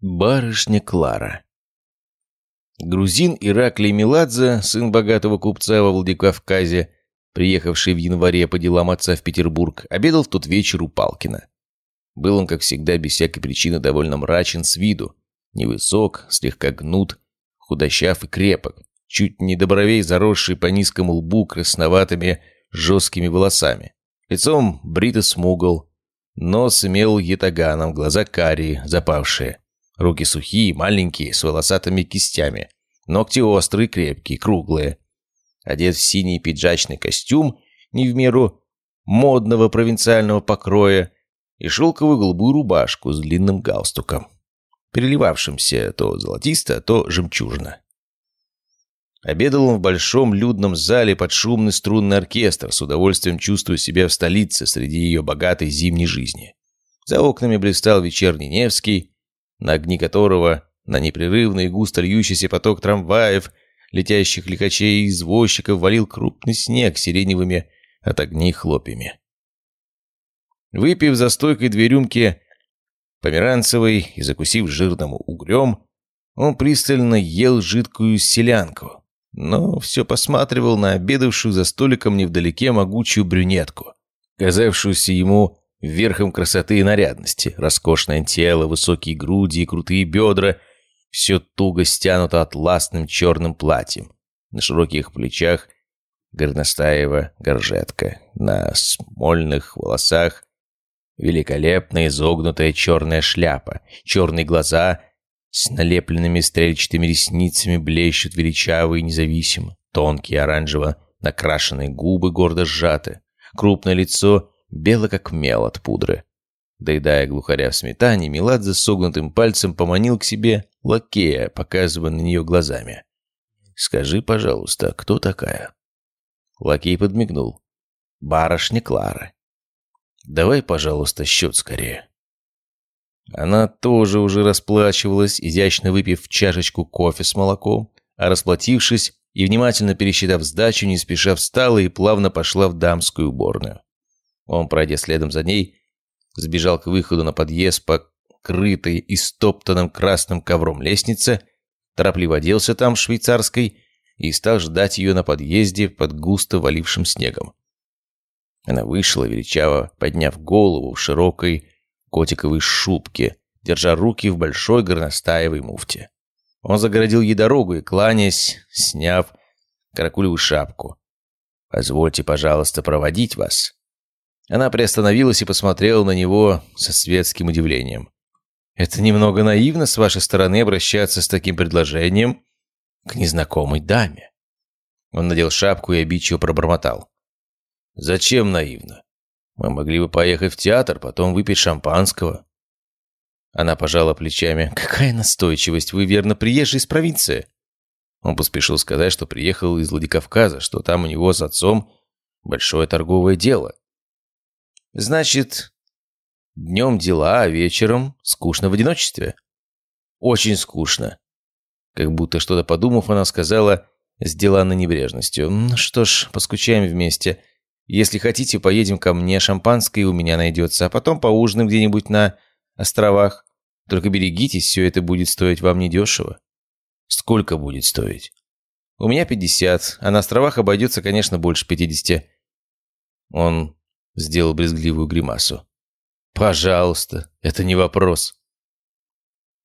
Барышня Клара Грузин Ираклий Меладзе, сын богатого купца во Владикавказе, приехавший в январе по делам отца в Петербург, обедал в тот вечер у Палкина. Был он, как всегда, без всякой причины довольно мрачен с виду. Невысок, слегка гнут, худощав и крепок, чуть не до бровей заросший по низкому лбу красноватыми жесткими волосами. Лицом брито смугл, нос имел ятаганом, глаза карие, запавшие. Руки сухие, маленькие, с волосатыми кистями. Ногти острые, крепкие, круглые. Одет в синий пиджачный костюм, не в меру модного провинциального покроя, и шелковую голубую рубашку с длинным галстуком, переливавшимся то золотисто, то жемчужно. Обедал он в большом людном зале под шумный струнный оркестр, с удовольствием чувствуя себя в столице среди ее богатой зимней жизни. За окнами блистал вечерний Невский, на огни которого, на непрерывный густо льющийся поток трамваев, летящих лихачей и извозчиков валил крупный снег сиреневыми от огней хлопьями. Выпив за стойкой две рюмки померанцевой и закусив жирным угрем, он пристально ел жидкую селянку, но все посматривал на обедавшую за столиком невдалеке могучую брюнетку, казавшуюся ему верхом красоты и нарядности. Роскошное тело, высокие груди и крутые бедра – все туго стянуто атласным черным платьем. На широких плечах горностаева горжетка. На смольных волосах великолепная изогнутая черная шляпа. Черные глаза с налепленными стрельчатыми ресницами блещут величаво и независимо. Тонкие оранжево накрашенные губы гордо сжаты. Крупное лицо бело как мел от пудры. Доедая глухаря в сметане, Меладзе согнутым пальцем поманил к себе лакея, показывая на нее глазами. «Скажи, пожалуйста, кто такая?» Лакей подмигнул. «Барышня Клара». «Давай, пожалуйста, счет скорее». Она тоже уже расплачивалась, изящно выпив чашечку кофе с молоком, а расплатившись и внимательно пересчитав сдачу, не спеша встала и плавно пошла в дамскую уборную. Он, пройдя следом за ней, сбежал к выходу на подъезд по крытой и стоптанным красным ковром лестнице, торопливо оделся там швейцарской и стал ждать ее на подъезде под густо валившим снегом. Она вышла, величаво подняв голову в широкой котиковой шубке, держа руки в большой горностаевой муфте. Он загородил ей дорогу и, кланяясь, сняв каракулевую шапку. «Позвольте, пожалуйста, проводить вас». Она приостановилась и посмотрела на него со светским удивлением. «Это немного наивно с вашей стороны обращаться с таким предложением к незнакомой даме». Он надел шапку и обидчиво пробормотал. «Зачем наивно? Мы могли бы поехать в театр, потом выпить шампанского». Она пожала плечами. «Какая настойчивость! Вы верно приезжий из провинции?» Он поспешил сказать, что приехал из Владикавказа, что там у него с отцом большое торговое дело. Значит, днем дела, а вечером скучно в одиночестве? Очень скучно. Как будто что-то подумав, она сказала с деланной небрежностью. «Что ж, поскучаем вместе. Если хотите, поедем ко мне, шампанское у меня найдется, а потом поужинаем где-нибудь на островах. Только берегитесь, все это будет стоить вам недешево». «Сколько будет стоить?» «У меня пятьдесят, а на островах обойдется, конечно, больше пятидесяти». Он Сделал брезгливую гримасу. «Пожалуйста, это не вопрос».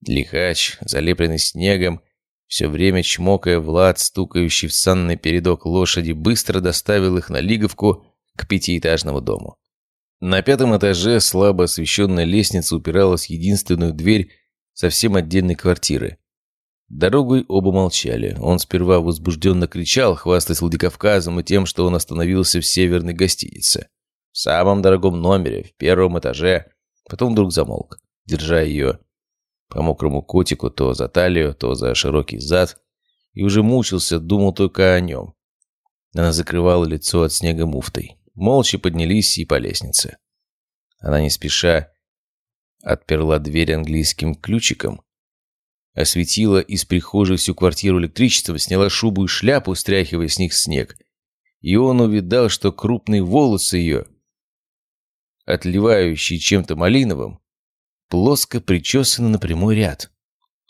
Лихач, залепленный снегом, все время чмокая Влад, стукающий в санный передок лошади, быстро доставил их на Лиговку к пятиэтажному дому. На пятом этаже слабо освещенная лестница упиралась в единственную дверь совсем отдельной квартиры. Дорогой оба молчали. Он сперва возбужденно кричал, хвастаясь Владикавказом и тем, что он остановился в северной гостинице в самом дорогом номере, в первом этаже. Потом вдруг замолк, держа ее по мокрому котику то за талию, то за широкий зад, и уже мучился, думал только о нем. Она закрывала лицо от снега муфтой. Молча поднялись и по лестнице. Она не спеша отперла дверь английским ключиком, осветила из прихожей всю квартиру электричеством, сняла шубу и шляпу, стряхивая с них снег. И он увидал, что крупные волосы ее отливающий чем-то малиновым, плоско причесаны на прямой ряд.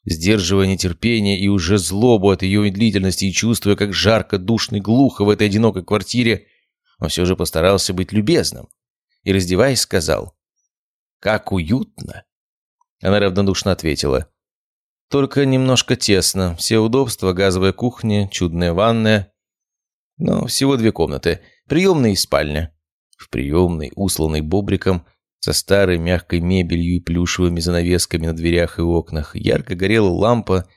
Сдерживая нетерпение и уже злобу от ее медлительности и чувствуя, как жарко, душно и глухо в этой одинокой квартире, он все же постарался быть любезным и, раздеваясь, сказал «Как уютно!» Она равнодушно ответила «Только немножко тесно, все удобства, газовая кухня, чудная ванная, но всего две комнаты, приемная и спальня». В приемной, усланной бобриком, со старой мягкой мебелью и плюшевыми занавесками на дверях и окнах ярко горела лампа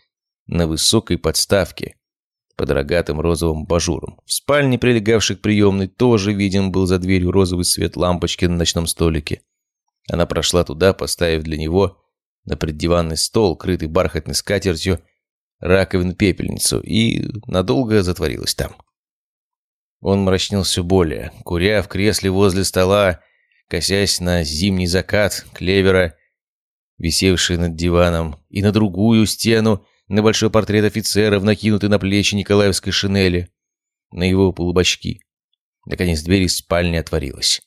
на высокой подставке под рогатым розовым бажуром. В спальне, прилегавшей к приемной, тоже виден был за дверью розовый свет лампочки на ночном столике. Она прошла туда, поставив для него на преддиванный стол, крытый бархатной скатертью, раковину-пепельницу, и надолго затворилась там. Он мрачнел все более, куря в кресле возле стола, косясь на зимний закат клевера, висевший над диваном, и на другую стену, на большой портрет офицера, накинутый на плечи Николаевской шинели, на его полубочки. Наконец дверь из спальни отворилась.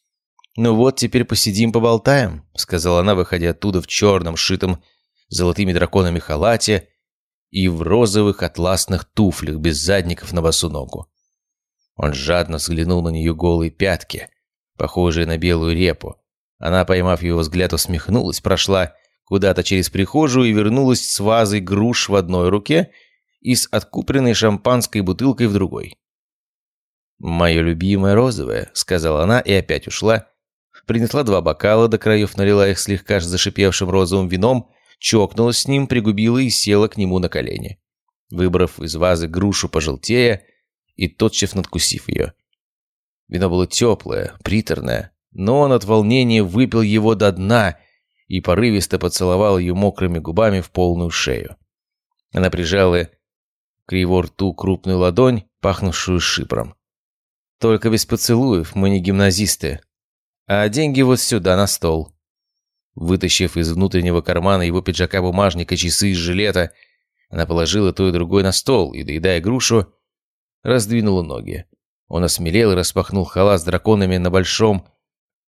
«Ну вот, теперь посидим, поболтаем», — сказала она, выходя оттуда в черном, шитом золотыми драконами халате и в розовых атласных туфлях без задников на босу ногу. Он жадно взглянул на нее голые пятки — похожей на белую репу. Она, поймав его взгляд, усмехнулась, прошла куда-то через прихожую и вернулась с вазой груш в одной руке и с откупленной шампанской бутылкой в другой. «Мое любимое розовое», — сказала она и опять ушла. Принесла два бокала, до краев налила их слегка зашипевшим розовым вином, чокнулась с ним, пригубила и села к нему на колени. Выбрав из вазы грушу пожелтея и тотчас надкусив ее. Вино было теплое, приторное, но он от волнения выпил его до дна и порывисто поцеловал ее мокрыми губами в полную шею. Она прижала к его рту крупную ладонь, пахнувшую шипром. «Только без поцелуев, мы не гимназисты. А деньги вот сюда, на стол». Вытащив из внутреннего кармана его пиджака бумажника, часы из жилета, она положила то и другое на стол и, доедая грушу, раздвинула ноги. Он осмелел и распахнул халат с драконами на большом,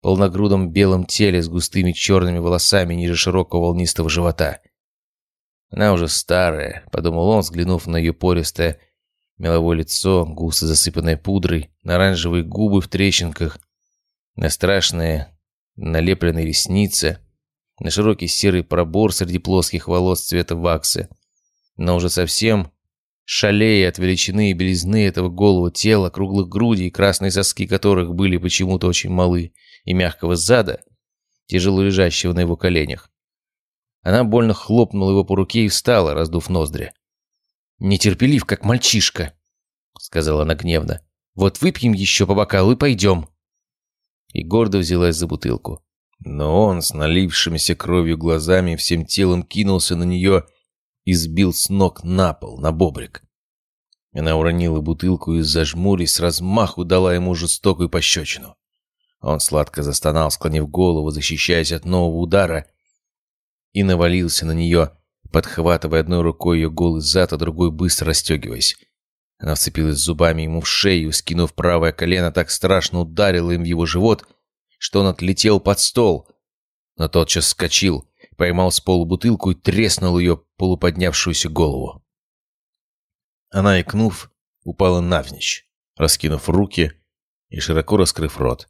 полногрудом белом теле с густыми черными волосами ниже широкого волнистого живота. «Она уже старая», — подумал он, взглянув на ее пористое меловое лицо, густо засыпанное пудрой, на оранжевые губы в трещинках, на страшные налепленные ресницы, на широкий серый пробор среди плоских волос цвета ваксы, но уже совсем шалея от величины и белизны этого голого тела, круглых грудей, красные соски которых были почему-то очень малы, и мягкого зада, тяжело лежащего на его коленях. Она больно хлопнула его по руке и встала, раздув ноздри. «Нетерпелив, как мальчишка», — сказала она гневно. «Вот выпьем еще по бокалу и пойдем». И гордо взялась за бутылку. Но он с налившимися кровью глазами всем телом кинулся на нее и сбил с ног на пол, на бобрик. Она уронила бутылку и, зажмурясь, размаху дала ему жестокую пощечину. Он сладко застонал, склонив голову, защищаясь от нового удара, и навалился на нее, подхватывая одной рукой ее голый зад, а другой быстро расстегиваясь. Она вцепилась зубами ему в шею, скинув правое колено, так страшно ударила им в его живот, что он отлетел под стол, но тотчас вскочил, поймал с пола бутылку и треснул ее полуподнявшуюся голову. Она, икнув, упала навзничь, раскинув руки и широко раскрыв рот.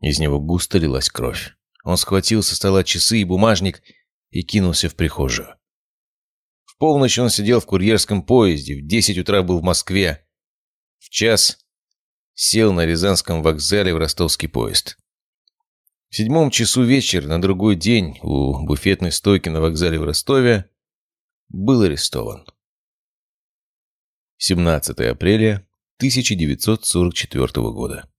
Из него густо лилась кровь. Он схватил со стола часы и бумажник и кинулся в прихожую. В полночь он сидел в курьерском поезде, в десять утра был в Москве. В час сел на Рязанском вокзале в ростовский поезд. В седьмом часу вечера на другой день у буфетной стойки на вокзале в Ростове был арестован. 17 апреля 1944 года.